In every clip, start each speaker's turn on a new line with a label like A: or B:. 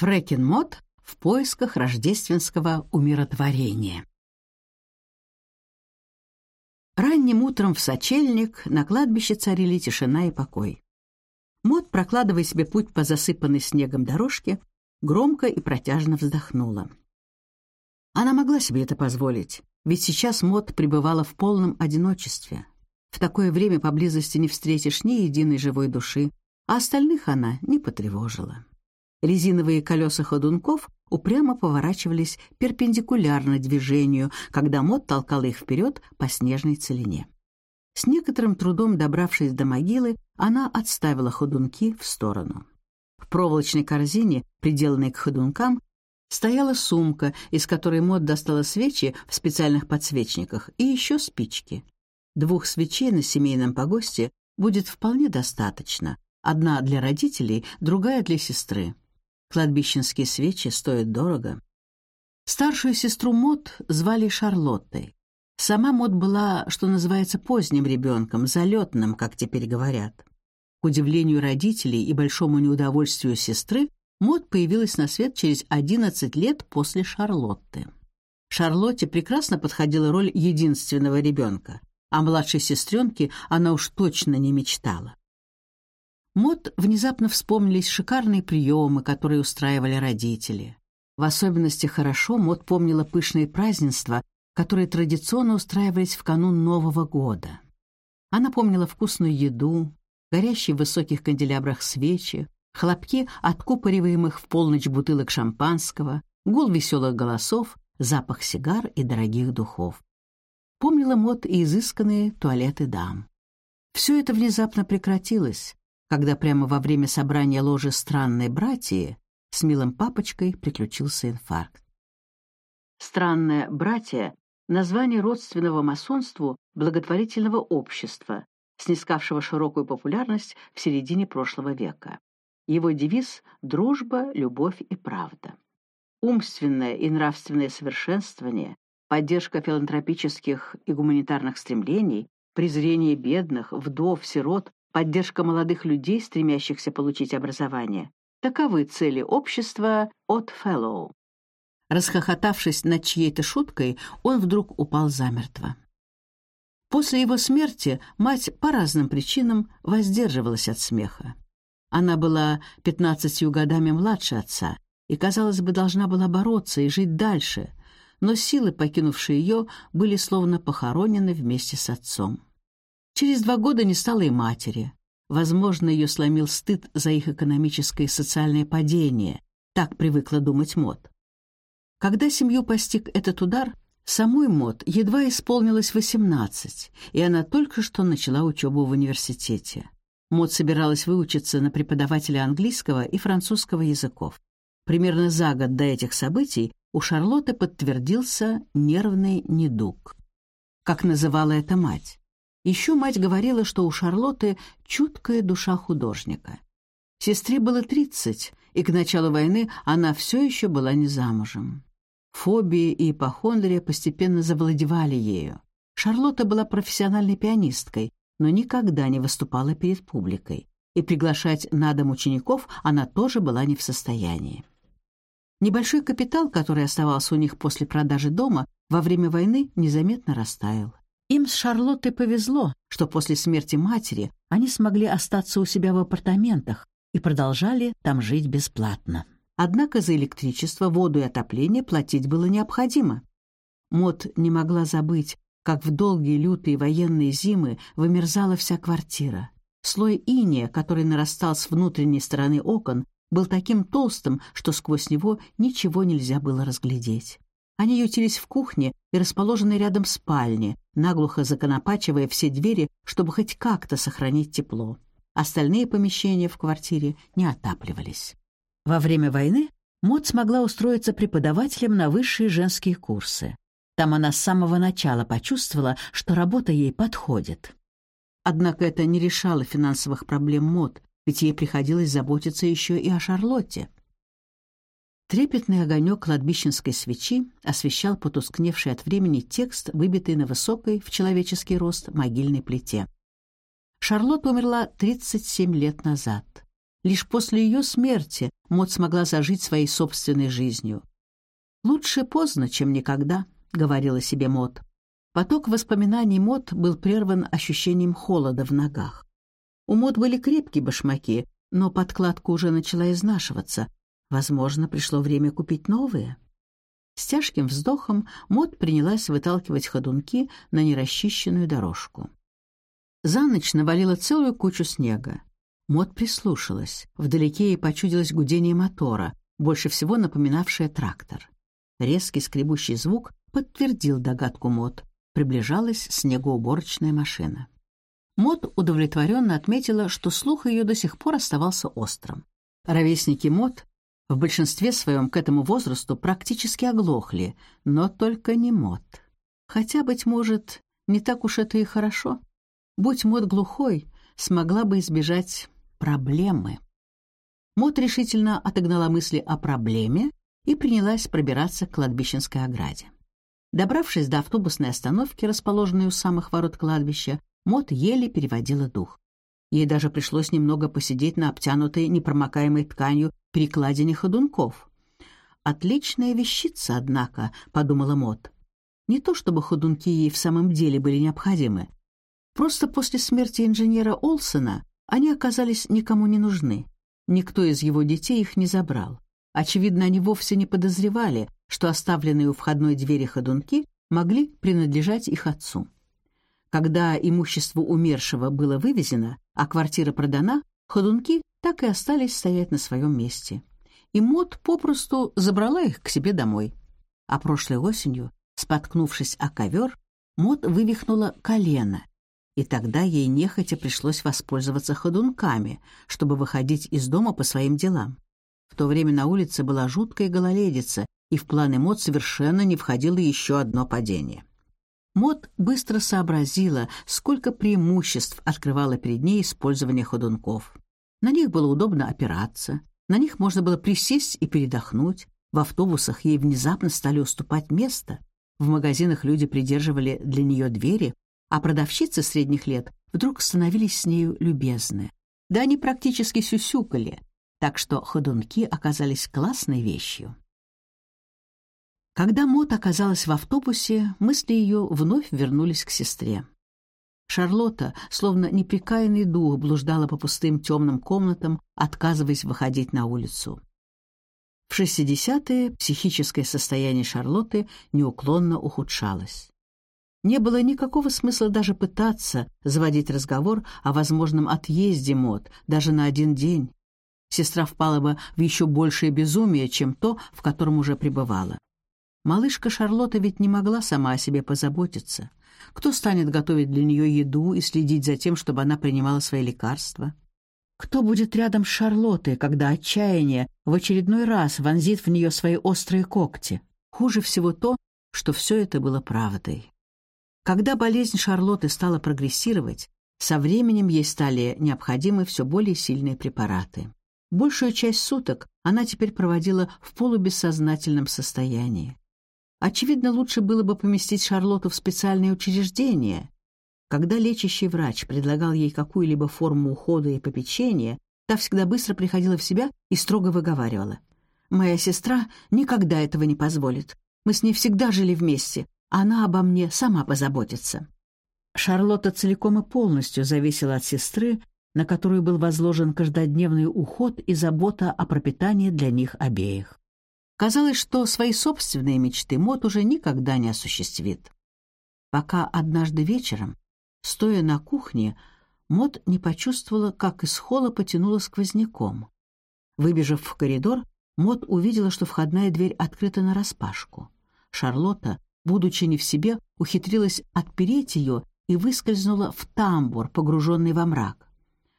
A: Фрэкин Мот в поисках рождественского умиротворения. Ранним утром в сочельник на кладбище царили тишина и покой. Мот, прокладывая себе путь по засыпанной снегом дорожке, громко и протяжно вздохнула. Она могла себе это позволить, ведь сейчас Мот пребывала в полном одиночестве. В такое время поблизости не встретишь ни единой живой души, а остальных она не потревожила. Резиновые колеса ходунков упрямо поворачивались перпендикулярно движению, когда Мот толкала их вперед по снежной целине. С некоторым трудом добравшись до могилы, она отставила ходунки в сторону. В проволочной корзине, приделанной к ходункам, стояла сумка, из которой Мот достала свечи в специальных подсвечниках и еще спички. Двух свечей на семейном погосте будет вполне достаточно. Одна для родителей, другая для сестры. Кладбищенские свечи стоят дорого. Старшую сестру Мот звали Шарлоттой. Сама Мот была, что называется, поздним ребенком, залетным, как теперь говорят. К удивлению родителей и большому неудовольствию сестры, Мот появилась на свет через 11 лет после Шарлотты. Шарлотте прекрасно подходила роль единственного ребенка, а младшей сестренке она уж точно не мечтала. Мот внезапно вспомнились шикарные приемы, которые устраивали родители. В особенности хорошо Мот помнила пышные празднества, которые традиционно устраивались в канун Нового года. Она помнила вкусную еду, горящие в высоких канделябрах свечи, хлопки откупориваемых в полночь бутылок шампанского, гул веселых голосов, запах сигар и дорогих духов. Помнила Мот и изысканные туалеты дам. Все это внезапно прекратилось, когда прямо во время собрания ложи странной братьи с милым папочкой приключился инфаркт. Странное братья — название родственного масонству благотворительного общества, снискавшего широкую популярность в середине прошлого века. Его девиз — дружба, любовь и правда. Умственное и нравственное совершенствование, поддержка филантропических и гуманитарных стремлений, презрение бедных, вдов, сирот, поддержка молодых людей, стремящихся получить образование. Таковы цели общества от Fellow. Расхохотавшись над чьей-то шуткой, он вдруг упал замертво. После его смерти мать по разным причинам воздерживалась от смеха. Она была пятнадцатью годами младше отца и, казалось бы, должна была бороться и жить дальше, но силы, покинувшие ее, были словно похоронены вместе с отцом. Через два года не стало и матери. Возможно, ее сломил стыд за их экономическое и социальное падение. Так привыкла думать Мот. Когда семью постиг этот удар, самой Мот едва исполнилось 18, и она только что начала учебу в университете. Мот собиралась выучиться на преподавателя английского и французского языков. Примерно за год до этих событий у Шарлотты подтвердился нервный недуг. Как называла это мать? Еще мать говорила, что у Шарлотты чуткая душа художника. Сестре было тридцать, и к началу войны она все еще была не замужем. Фобии и ипохондрия постепенно завладевали ею. Шарлотта была профессиональной пианисткой, но никогда не выступала перед публикой, и приглашать на дом учеников она тоже была не в состоянии. Небольшой капитал, который оставался у них после продажи дома, во время войны незаметно растаял. Им с Шарлоттой повезло, что после смерти матери они смогли остаться у себя в апартаментах и продолжали там жить бесплатно. Однако за электричество, воду и отопление платить было необходимо. Мот не могла забыть, как в долгие лютые военные зимы вымерзала вся квартира. Слой иния, который нарастал с внутренней стороны окон, был таким толстым, что сквозь него ничего нельзя было разглядеть. Они ютились в кухне и расположенной рядом спальне, наглухо законопачивая все двери, чтобы хоть как-то сохранить тепло. Остальные помещения в квартире не отапливались. Во время войны Мот смогла устроиться преподавателем на высшие женские курсы. Там она с самого начала почувствовала, что работа ей подходит. Однако это не решало финансовых проблем Мот, ведь ей приходилось заботиться еще и о Шарлотте. Трепетный огонек кладбищенской свечи освещал потускневший от времени текст, выбитый на высокой, в человеческий рост, могильной плите. Шарлотта умерла 37 лет назад. Лишь после ее смерти Мот смогла зажить своей собственной жизнью. «Лучше поздно, чем никогда», — говорила себе Мот. Поток воспоминаний Мот был прерван ощущением холода в ногах. У Мот были крепкие башмаки, но подкладка уже начала изнашиваться. Возможно, пришло время купить новые. С тяжким вздохом Мот принялась выталкивать ходунки на нерасчищенную дорожку. За ночь навалила целую кучу снега. Мот прислушалась. Вдалеке ей почудилось гудение мотора, больше всего напоминавшее трактор. Резкий скребущий звук подтвердил догадку Мот. Приближалась снегоуборочная машина. Мот удовлетворенно отметила, что слух ее до сих пор оставался острым. Ровесники Мот в большинстве своем к этому возрасту практически оглохли, но только не Мот. Хотя, быть может, не так уж это и хорошо. Будь Мот глухой, смогла бы избежать проблемы. Мот решительно отогнала мысли о проблеме и принялась пробираться к кладбищенской ограде. Добравшись до автобусной остановки, расположенной у самых ворот кладбища, Мот еле переводила дух. Ей даже пришлось немного посидеть на обтянутой непромокаемой тканью перекладине ходунков. «Отличная вещица, однако», — подумала Мот. Не то чтобы ходунки ей в самом деле были необходимы. Просто после смерти инженера Олсона они оказались никому не нужны. Никто из его детей их не забрал. Очевидно, они вовсе не подозревали, что оставленные у входной двери ходунки могли принадлежать их отцу. Когда имущество умершего было вывезено, а квартира продана, ходунки так и остались стоять на своем месте. И Мот попросту забрала их к себе домой. А прошлой осенью, споткнувшись о ковер, Мот вывихнула колено, и тогда ей нехотя пришлось воспользоваться ходунками, чтобы выходить из дома по своим делам. В то время на улице была жуткая гололедица, и в планы Мот совершенно не входило еще одно падение. Мод быстро сообразила, сколько преимуществ открывало перед ней использование ходунков. На них было удобно опираться, на них можно было присесть и передохнуть. В автобусах ей внезапно стали уступать место. В магазинах люди придерживали для нее двери, а продавщицы средних лет вдруг становились с нею любезны. Да они практически сюсюкали, так что ходунки оказались классной вещью. Когда Мот оказалась в автобусе, мысли ее вновь вернулись к сестре. Шарлотта, словно неприкаянный дух, блуждала по пустым темным комнатам, отказываясь выходить на улицу. В 60-е психическое состояние Шарлотты неуклонно ухудшалось. Не было никакого смысла даже пытаться заводить разговор о возможном отъезде Мот даже на один день. Сестра впала бы в еще большее безумие, чем то, в котором уже пребывала. Малышка Шарлотта ведь не могла сама о себе позаботиться. Кто станет готовить для нее еду и следить за тем, чтобы она принимала свои лекарства? Кто будет рядом с Шарлоттой, когда отчаяние в очередной раз вонзит в нее свои острые когти? Хуже всего то, что все это было правдой. Когда болезнь Шарлотты стала прогрессировать, со временем ей стали необходимы все более сильные препараты. Большую часть суток она теперь проводила в полубессознательном состоянии. Очевидно, лучше было бы поместить Шарлотту в специальное учреждение. Когда лечащий врач предлагал ей какую-либо форму ухода и попечения, та всегда быстро приходила в себя и строго выговаривала. «Моя сестра никогда этого не позволит. Мы с ней всегда жили вместе. Она обо мне сама позаботится». Шарлотта целиком и полностью зависела от сестры, на которую был возложен каждодневный уход и забота о пропитании для них обеих. Казалось, что свои собственные мечты Мот уже никогда не осуществит. Пока однажды вечером, стоя на кухне, Мот не почувствовала, как из холла потянуло сквозняком. Выбежав в коридор, Мот увидела, что входная дверь открыта нараспашку. Шарлотта, будучи не в себе, ухитрилась отпереть ее и выскользнула в тамбур, погруженный во мрак.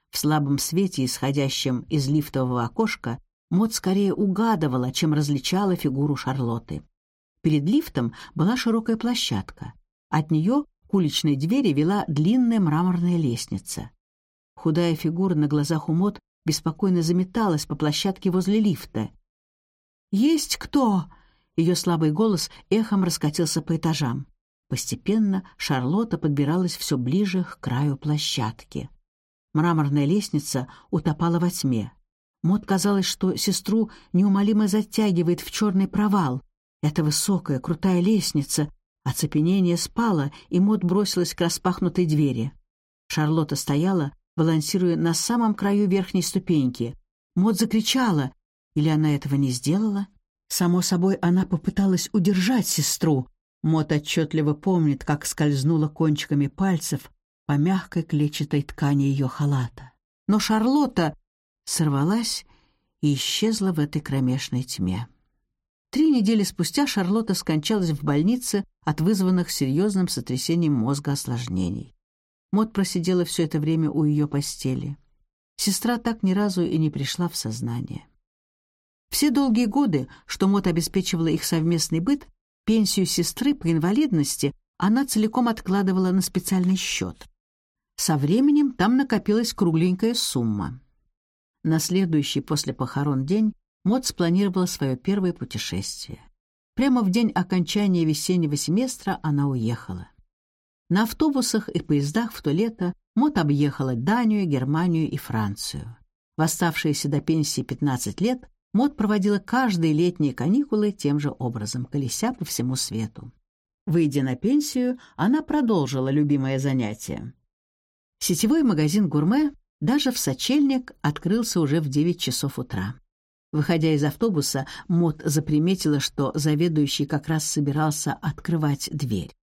A: В слабом свете, исходящем из лифтового окошка, Мот скорее угадывала, чем различала фигуру Шарлотты. Перед лифтом была широкая площадка. От нее к уличной двери вела длинная мраморная лестница. Худая фигура на глазах у Мот беспокойно заметалась по площадке возле лифта. «Есть кто?» Ее слабый голос эхом раскатился по этажам. Постепенно Шарлотта подбиралась все ближе к краю площадки. Мраморная лестница утопала во тьме. Мот казалось, что сестру неумолимо затягивает в черный провал. Эта высокая, крутая лестница. Оцепенение спало, и Мот бросилась к распахнутой двери. Шарлотта стояла, балансируя на самом краю верхней ступеньки. Мот закричала. Или она этого не сделала? Само собой, она попыталась удержать сестру. Мот отчетливо помнит, как скользнула кончиками пальцев по мягкой клетчатой ткани ее халата. Но Шарлотта сорвалась и исчезла в этой кромешной тьме. Три недели спустя Шарлотта скончалась в больнице от вызванных серьезным сотрясением мозга осложнений. Мот просидела все это время у ее постели. Сестра так ни разу и не пришла в сознание. Все долгие годы, что Мот обеспечивала их совместный быт, пенсию сестры по инвалидности она целиком откладывала на специальный счет. Со временем там накопилась кругленькая сумма. На следующий после похорон день Мот спланировала свое первое путешествие. Прямо в день окончания весеннего семестра она уехала. На автобусах и поездах в то лето Мот объехала Данию, Германию и Францию. В оставшиеся до пенсии 15 лет Мот проводила каждые летние каникулы тем же образом, колеся по всему свету. Выйдя на пенсию, она продолжила любимое занятие. Сетевой магазин «Гурме» даже в сочельник открылся уже в 9 часов утра. Выходя из автобуса, Мот заприметила, что заведующий как раз собирался открывать дверь.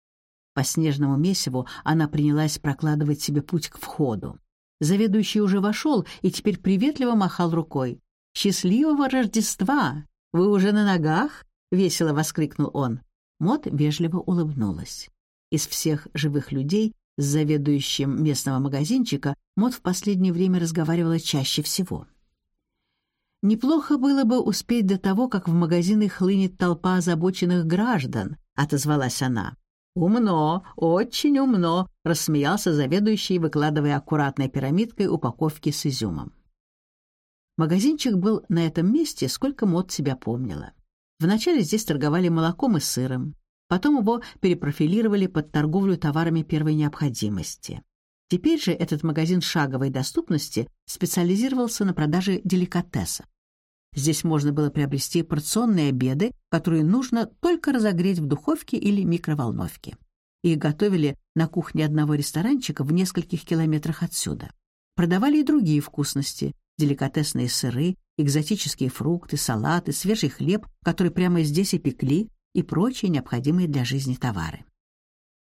A: По снежному месиву она принялась прокладывать себе путь к входу. Заведующий уже вошел и теперь приветливо махал рукой. «Счастливого Рождества! Вы уже на ногах?» — весело воскликнул он. Мот вежливо улыбнулась. Из всех живых людей с заведующим местного магазинчика Мот в последнее время разговаривала чаще всего. «Неплохо было бы успеть до того, как в магазины хлынет толпа озабоченных граждан», — отозвалась она. «Умно, очень умно», — рассмеялся заведующий, выкладывая аккуратной пирамидкой упаковки с изюмом. Магазинчик был на этом месте, сколько Мот себя помнила. Вначале здесь торговали молоком и сыром, потом его перепрофилировали под торговлю товарами первой необходимости. Теперь же этот магазин шаговой доступности специализировался на продаже деликатесов. Здесь можно было приобрести порционные обеды, которые нужно только разогреть в духовке или микроволновке. Их готовили на кухне одного ресторанчика в нескольких километрах отсюда. Продавали и другие вкусности деликатесные сыры, экзотические фрукты, салаты, свежий хлеб, который прямо здесь и пекли, и прочие необходимые для жизни товары.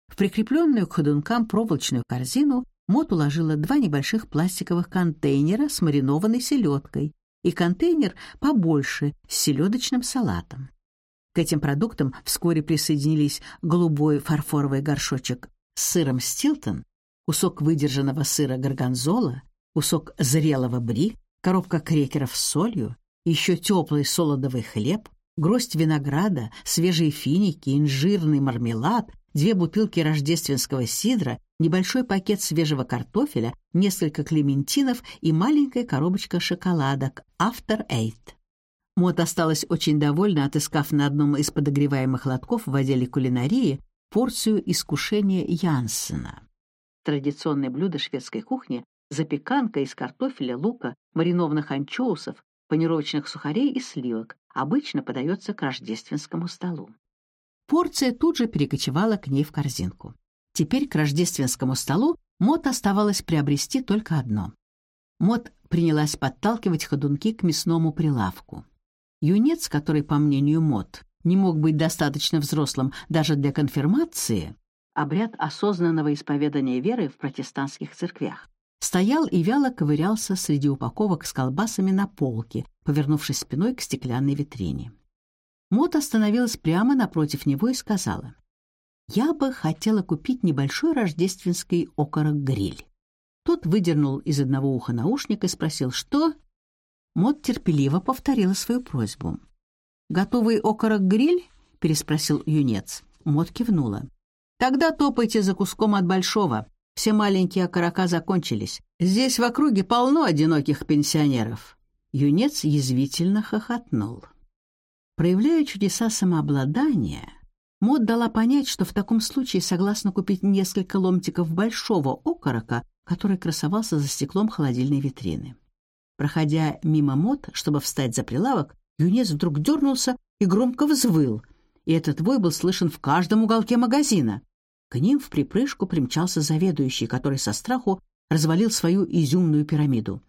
A: В прикрепленную к ходункам проволочную корзину Мот уложила два небольших пластиковых контейнера с маринованной селедкой и контейнер побольше с селедочным салатом. К этим продуктам вскоре присоединились голубой фарфоровый горшочек с сыром Стилтон, кусок выдержанного сыра горгонзола, кусок зрелого бри, коробка крекеров с солью, еще теплый солодовый хлеб, гроздь винограда, свежие финики, инжирный мармелад, две бутылки рождественского сидра, небольшой пакет свежего картофеля, несколько клементинов и маленькая коробочка шоколадок After Eight. Мот осталась очень довольна, отыскав на одном из подогреваемых лотков в отделе кулинарии порцию искушения Янсена. Традиционное блюдо шведской кухни запеканка из картофеля, лука, маринованных анчоусов, панировочных сухарей и сливок обычно подается к рождественскому столу. Порция тут же перекочевала к ней в корзинку. Теперь к рождественскому столу Мот оставалось приобрести только одно. Мот принялась подталкивать ходунки к мясному прилавку. Юнец, который, по мнению Мот, не мог быть достаточно взрослым даже для конфирмации, обряд осознанного исповедания веры в протестантских церквях, стоял и вяло ковырялся среди упаковок с колбасами на полке, повернувшись спиной к стеклянной витрине. Мот остановилась прямо напротив него и сказала, «Я бы хотела купить небольшой рождественский окорок-гриль». Тот выдернул из одного уха наушник и спросил, «Что?» Мот терпеливо повторила свою просьбу. «Готовый окорок-гриль?» — переспросил юнец. Мот кивнула. «Тогда топайте за куском от большого. Все маленькие окорока закончились. Здесь в округе полно одиноких пенсионеров». Юнец язвительно хохотнул. Проявляя чудеса самообладания, Мод дала понять, что в таком случае согласна купить несколько ломтиков большого окорока, который красовался за стеклом холодильной витрины. Проходя мимо мод, чтобы встать за прилавок, юнец вдруг дернулся и громко взвыл, и этот вой был слышен в каждом уголке магазина. К ним в припрыжку примчался заведующий, который со страху развалил свою изюмную пирамиду.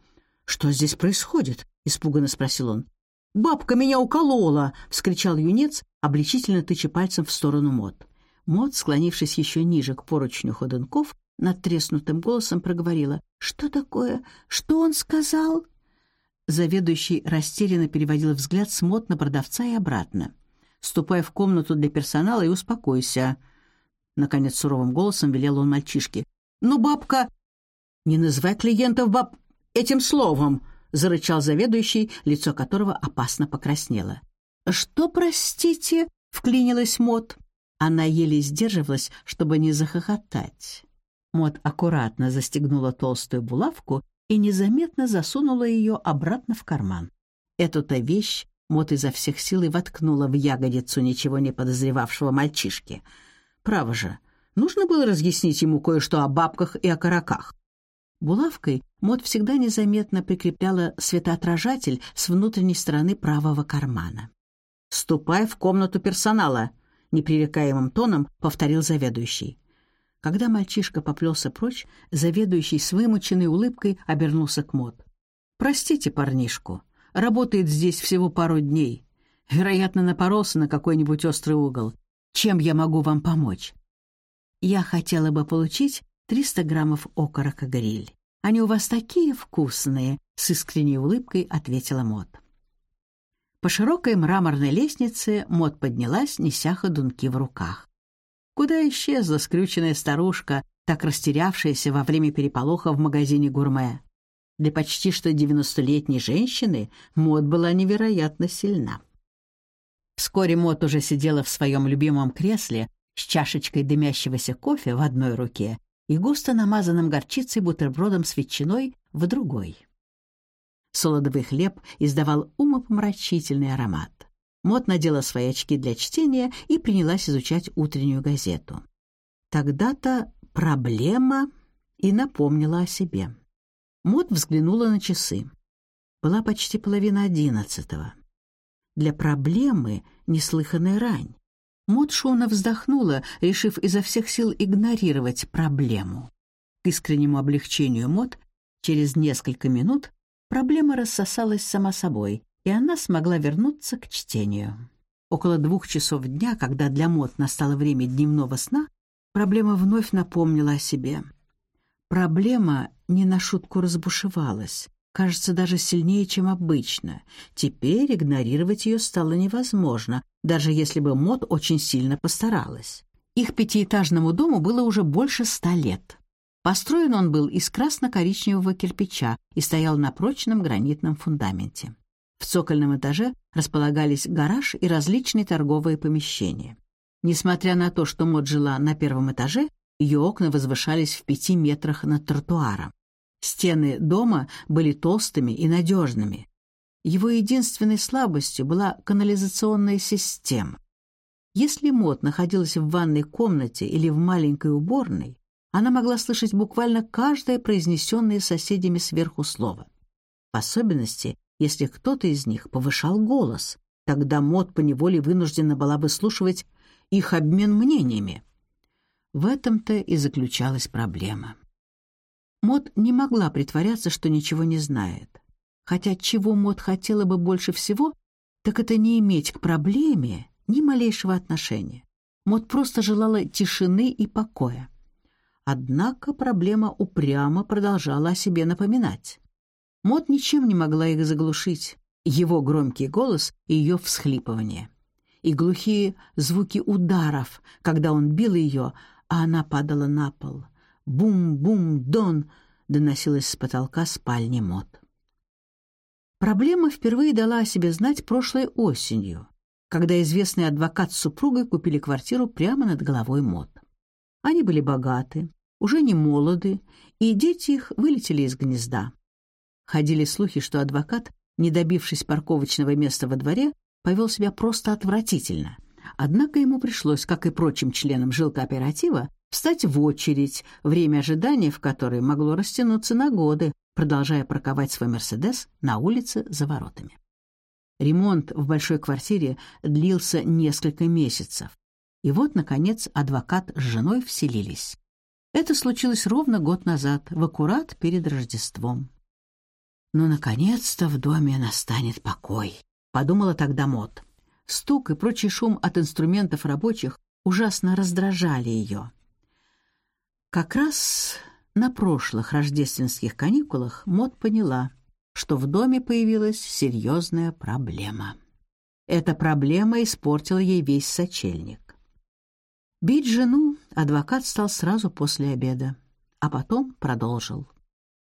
A: «Что здесь происходит?» — испуганно спросил он. «Бабка меня уколола!» — вскричал юнец, обличительно тыча пальцем в сторону Мод. Мод, склонившись еще ниже к поручню ходунков, над треснутым голосом проговорила. «Что такое? Что он сказал?» Заведующий растерянно переводил взгляд с Мод на продавца и обратно. «Ступай в комнату для персонала и успокойся», — наконец суровым голосом велел он мальчишке. «Ну, бабка...» «Не называй клиентов баб этим словом!» — зарычал заведующий, лицо которого опасно покраснело. «Что, простите?» — вклинилась Мот. Она еле сдерживалась, чтобы не захохотать. Мот аккуратно застегнула толстую булавку и незаметно засунула ее обратно в карман. Эту-то вещь Мот изо всех сил и воткнула в ягодицу ничего не подозревавшего мальчишки. Право же, нужно было разъяснить ему кое-что о бабках и о караках. Булавкой Мот всегда незаметно прикрепляла светоотражатель с внутренней стороны правого кармана. «Ступай в комнату персонала», — непререкаемым тоном повторил заведующий. Когда мальчишка поплелся прочь, заведующий с вымученной улыбкой обернулся к Мот. «Простите парнишку, работает здесь всего пару дней. Вероятно, напоролся на какой-нибудь острый угол. Чем я могу вам помочь?» «Я хотела бы получить 300 граммов окорока гриль. Они у вас такие вкусные!» — с искренней улыбкой ответила Мот. По широкой мраморной лестнице Мот поднялась, неся ходунки в руках. Куда исчезла скрюченная старушка, так растерявшаяся во время переполоха в магазине «Гурме»? Для почти что девяностолетней женщины Мот была невероятно сильна. Вскоре Мот уже сидела в своем любимом кресле с чашечкой дымящегося кофе в одной руке и густо намазанным горчицей бутербродом с ветчиной в другой. Солодовый хлеб издавал умопомрачительный аромат. Мот надела свои очки для чтения и принялась изучать утреннюю газету. Тогда-то проблема и напомнила о себе. Мот взглянула на часы. Была почти половина одиннадцатого. Для проблемы неслыханная рань. Мот шумно вздохнула, решив изо всех сил игнорировать проблему. К искреннему облегчению Мот через несколько минут проблема рассосалась сама собой, и она смогла вернуться к чтению. Около двух часов дня, когда для Мот настало время дневного сна, проблема вновь напомнила о себе. Проблема не на шутку разбушевалась, кажется, даже сильнее, чем обычно. Теперь игнорировать ее стало невозможно, даже если бы Мот очень сильно постаралась. Их пятиэтажному дому было уже больше ста лет. Построен он был из красно-коричневого кирпича и стоял на прочном гранитном фундаменте. В цокольном этаже располагались гараж и различные торговые помещения. Несмотря на то, что Мот жила на первом этаже, ее окна возвышались в пяти метрах над тротуаром. Стены дома были толстыми и надежными. Его единственной слабостью была канализационная система. Если Мот находилась в ванной комнате или в маленькой уборной, она могла слышать буквально каждое произнесенное соседями сверху слово. В особенности, если кто-то из них повышал голос, тогда Мот поневоле вынуждена была выслушивать их обмен мнениями. В этом-то и заключалась проблема. Мот не могла притворяться, что ничего не знает. Хотя чего Мот хотела бы больше всего, так это не иметь к проблеме ни малейшего отношения. Мот просто желала тишины и покоя. Однако проблема упрямо продолжала о себе напоминать. Мот ничем не могла их заглушить. Его громкий голос и ее всхлипывание. И глухие звуки ударов, когда он бил ее, а она падала на пол. «Бум-бум-дон!» доносилось с потолка спальни Мот. Проблема впервые дала о себе знать прошлой осенью, когда известный адвокат с супругой купили квартиру прямо над головой Мот. Они были богаты, уже не молоды, и дети их вылетели из гнезда. Ходили слухи, что адвокат, не добившись парковочного места во дворе, повел себя просто отвратительно. Однако ему пришлось, как и прочим членам жилкооператива, встать в очередь, время ожидания в которой могло растянуться на годы, продолжая парковать свой «Мерседес» на улице за воротами. Ремонт в большой квартире длился несколько месяцев. И вот, наконец, адвокат с женой вселились. Это случилось ровно год назад, в аккурат перед Рождеством. «Ну, наконец-то в доме настанет покой», — подумала тогда Мот. Стук и прочий шум от инструментов рабочих ужасно раздражали ее. Как раз на прошлых рождественских каникулах Мот поняла, что в доме появилась серьезная проблема. Эта проблема испортила ей весь сочельник. Бить жену адвокат стал сразу после обеда, а потом продолжил.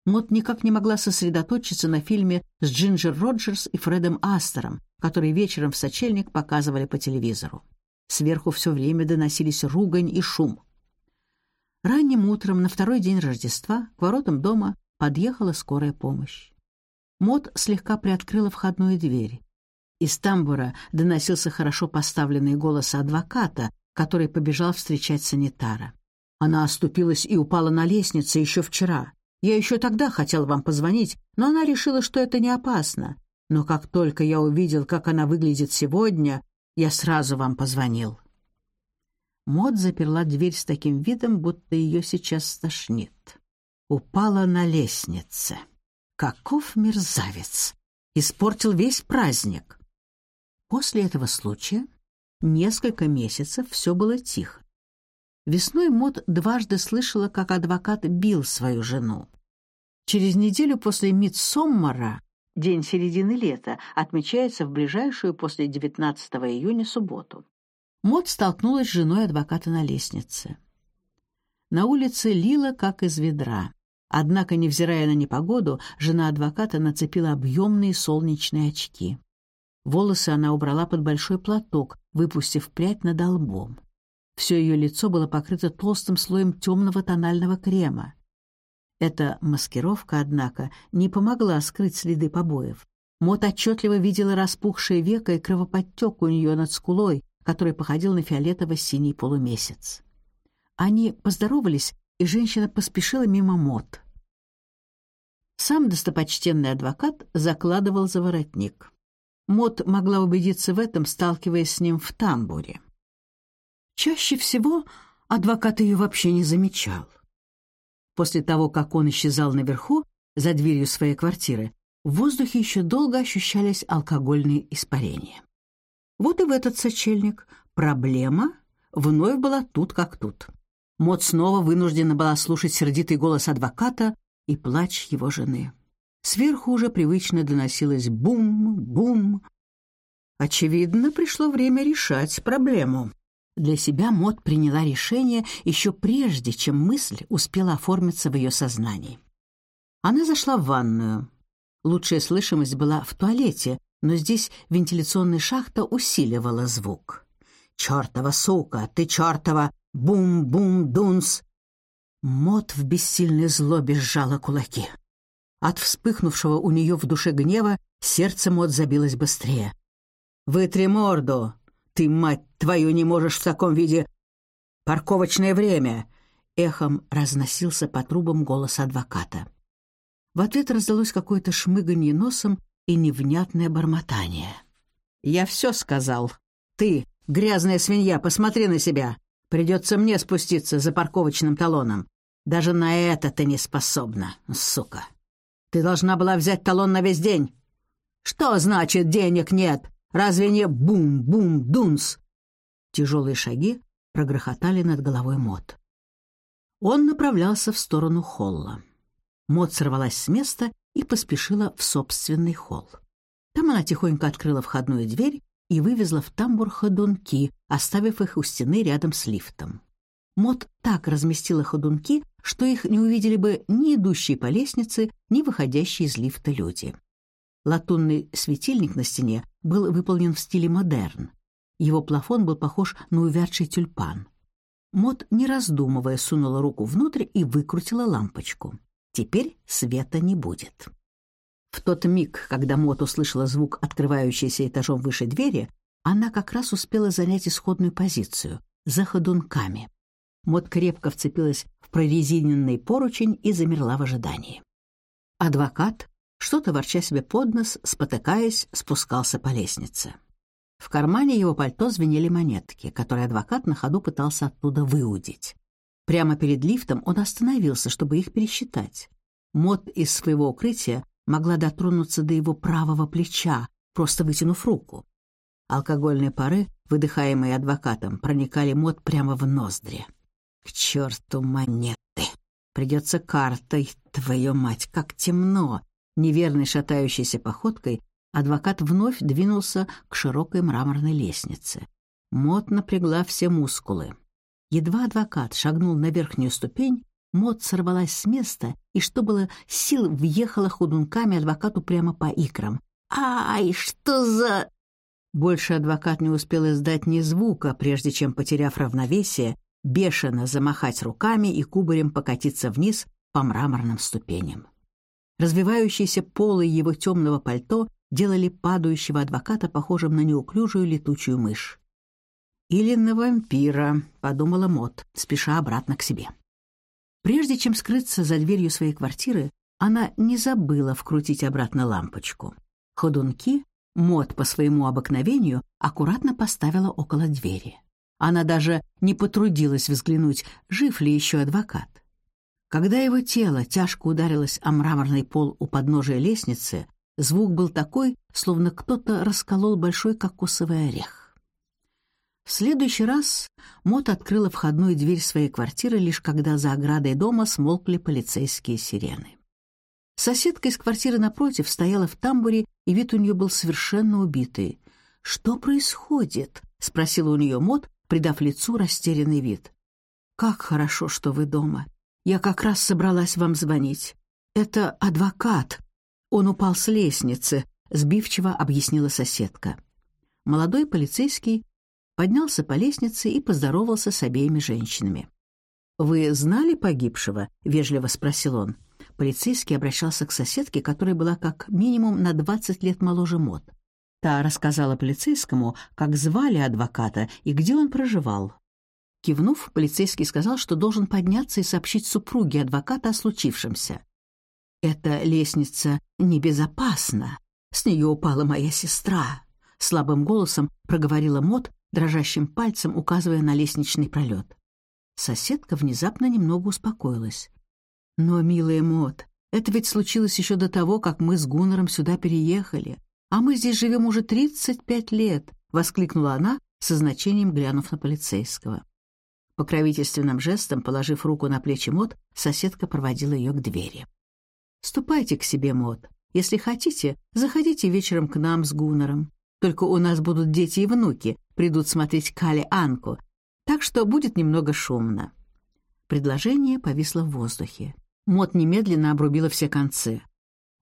A: Мот никак не могла сосредоточиться на фильме с Джинджер Роджерс и Фредом Астером, который вечером в сочельник показывали по телевизору. Сверху все время доносились ругань и шум. Ранним утром на второй день Рождества к воротам дома подъехала скорая помощь. Мот слегка приоткрыла входную дверь. Из тамбура доносился хорошо поставленный голос адвоката, который побежал встречать санитара. Она оступилась и упала на лестнице еще вчера. Я еще тогда хотел вам позвонить, но она решила, что это не опасно. Но как только я увидел, как она выглядит сегодня, я сразу вам позвонил. Мод заперла дверь с таким видом, будто ее сейчас стошнит. Упала на лестнице. Каков мерзавец! Испортил весь праздник. После этого случая несколько месяцев все было тихо. Весной Мод дважды слышала, как адвокат бил свою жену. Через неделю после Мидсоммара, день середины лета, отмечается в ближайшую после 19 июня субботу. Мот столкнулась с женой адвоката на лестнице. На улице лила, как из ведра. Однако, невзирая на непогоду, жена адвоката нацепила объемные солнечные очки. Волосы она убрала под большой платок, выпустив прядь над лбом. Все ее лицо было покрыто толстым слоем темного тонального крема. Эта маскировка, однако, не помогла скрыть следы побоев. Мот отчетливо видела распухшее веко и кровоподтек у нее над скулой, который походил на фиолетово-синий полумесяц. Они поздоровались, и женщина поспешила мимо мод. Сам достопочтенный адвокат закладывал за воротник. Мот могла убедиться в этом, сталкиваясь с ним в тамбуре. Чаще всего адвокат ее вообще не замечал. После того, как он исчезал наверху, за дверью своей квартиры, в воздухе еще долго ощущались алкогольные испарения. Вот и в этот сочельник проблема вновь была тут как тут. Мот снова вынуждена была слушать сердитый голос адвоката и плач его жены. Сверху уже привычно доносилось бум-бум. Очевидно, пришло время решать проблему. Для себя Мот приняла решение еще прежде, чем мысль успела оформиться в ее сознании. Она зашла в ванную. Лучшая слышимость была в туалете, но здесь вентиляционная шахта усиливала звук. «Чёртова сука! Ты чёртова! Бум-бум-дунс!» Мот в бессильной злобе сжала кулаки. От вспыхнувшего у нее в душе гнева сердце Мот забилось быстрее. «Вытри морду! Ты, мать твою, не можешь в таком виде! Парковочное время!» Эхом разносился по трубам голос адвоката. В ответ раздалось какое-то шмыганье носом, и невнятное бормотание. «Я все сказал. Ты, грязная свинья, посмотри на себя. Придется мне спуститься за парковочным талоном. Даже на это ты не способна, сука. Ты должна была взять талон на весь день. Что значит денег нет? Разве не бум-бум-дунс?» Тяжелые шаги прогрохотали над головой Мот. Он направлялся в сторону холла. Мот сорвалась с места и поспешила в собственный холл. Там она тихонько открыла входную дверь и вывезла в тамбур ходунки, оставив их у стены рядом с лифтом. Мот так разместила ходунки, что их не увидели бы ни идущие по лестнице, ни выходящие из лифта люди. Латунный светильник на стене был выполнен в стиле модерн. Его плафон был похож на увядший тюльпан. Мот, не раздумывая, сунула руку внутрь и выкрутила лампочку. Теперь света не будет. В тот миг, когда Мот услышала звук открывающейся этажом выше двери, она как раз успела занять исходную позицию — за ходунками. Мот крепко вцепилась в прорезиненный поручень и замерла в ожидании. Адвокат, что-то ворча себе под нос, спотыкаясь, спускался по лестнице. В кармане его пальто звенели монетки, которые адвокат на ходу пытался оттуда выудить. Прямо перед лифтом он остановился, чтобы их пересчитать. Мот из своего укрытия могла дотронуться до его правого плеча, просто вытянув руку. Алкогольные пары, выдыхаемые адвокатом, проникали Мот прямо в ноздри. «К черту монеты! Придется картой, твою мать, как темно!» Неверной шатающейся походкой адвокат вновь двинулся к широкой мраморной лестнице. Мот напрягла все мускулы. Едва адвокат шагнул на верхнюю ступень, Мот сорвалась с места и, что было сил, въехала ходунками адвокату прямо по икрам. «Ай, что за...» Больше адвокат не успел издать ни звука, прежде чем, потеряв равновесие, бешено замахать руками и кубарем покатиться вниз по мраморным ступеням. Развивающиеся полы его темного пальто делали падающего адвоката похожим на неуклюжую летучую мышь. «Или на вампира», — подумала Мот, спеша обратно к себе. Прежде чем скрыться за дверью своей квартиры, она не забыла вкрутить обратно лампочку. Ходунки Мот по своему обыкновению аккуратно поставила около двери. Она даже не потрудилась взглянуть, жив ли еще адвокат. Когда его тело тяжко ударилось о мраморный пол у подножия лестницы, звук был такой, словно кто-то расколол большой кокосовый орех. В следующий раз Мот открыла входную дверь своей квартиры лишь когда за оградой дома смолкли полицейские сирены. Соседка из квартиры напротив стояла в тамбуре, и вид у нее был совершенно убитый. «Что происходит?» — спросила у нее Мот, придав лицу растерянный вид. «Как хорошо, что вы дома. Я как раз собралась вам звонить. Это адвокат. Он упал с лестницы», — сбивчиво объяснила соседка. Молодой полицейский поднялся по лестнице и поздоровался с обеими женщинами. «Вы знали погибшего?» — вежливо спросил он. Полицейский обращался к соседке, которая была как минимум на 20 лет моложе Мот. Та рассказала полицейскому, как звали адвоката и где он проживал. Кивнув, полицейский сказал, что должен подняться и сообщить супруге адвоката о случившемся. «Эта лестница небезопасна. С нее упала моя сестра», — слабым голосом проговорила Мот, дрожащим пальцем указывая на лестничный пролет. Соседка внезапно немного успокоилась. «Но, милая Мот, это ведь случилось еще до того, как мы с Гуннером сюда переехали. А мы здесь живем уже 35 лет», — воскликнула она, со значением глянув на полицейского. Покровительственным жестом, положив руку на плечи Мот, соседка проводила ее к двери. «Ступайте к себе, Мот. Если хотите, заходите вечером к нам с Гуннером. Только у нас будут дети и внуки, придут смотреть Кали Анку, так что будет немного шумно». Предложение повисло в воздухе. Мот немедленно обрубила все концы.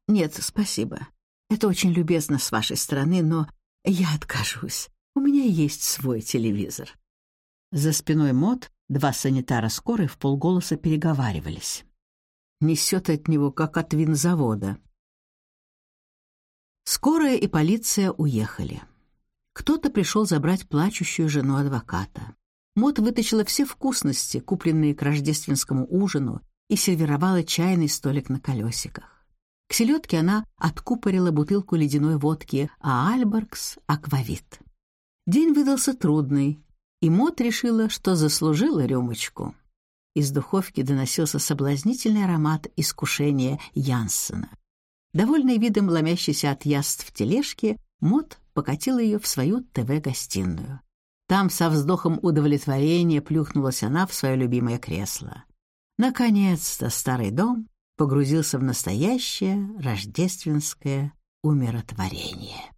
A: «Нет, спасибо. Это очень любезно с вашей стороны, но я откажусь. У меня есть свой телевизор». За спиной Мот два санитара скорой в полголоса переговаривались. Несет от него, как от винзавода. Скорая и полиция уехали. Кто-то пришел забрать плачущую жену адвоката. Мот вытащила все вкусности, купленные к рождественскому ужину, и сервировала чайный столик на колесиках. К селедке она откупорила бутылку ледяной водки, а Альбергс — аквавит. День выдался трудный, и Мот решила, что заслужила рюмочку. Из духовки доносился соблазнительный аромат искушения Янсена. Довольный видом ломящейся от яств тележки, Мот покатила ее в свою ТВ-гостиную. Там со вздохом удовлетворения плюхнулась она в свое любимое кресло. Наконец-то старый дом погрузился в настоящее рождественское умиротворение.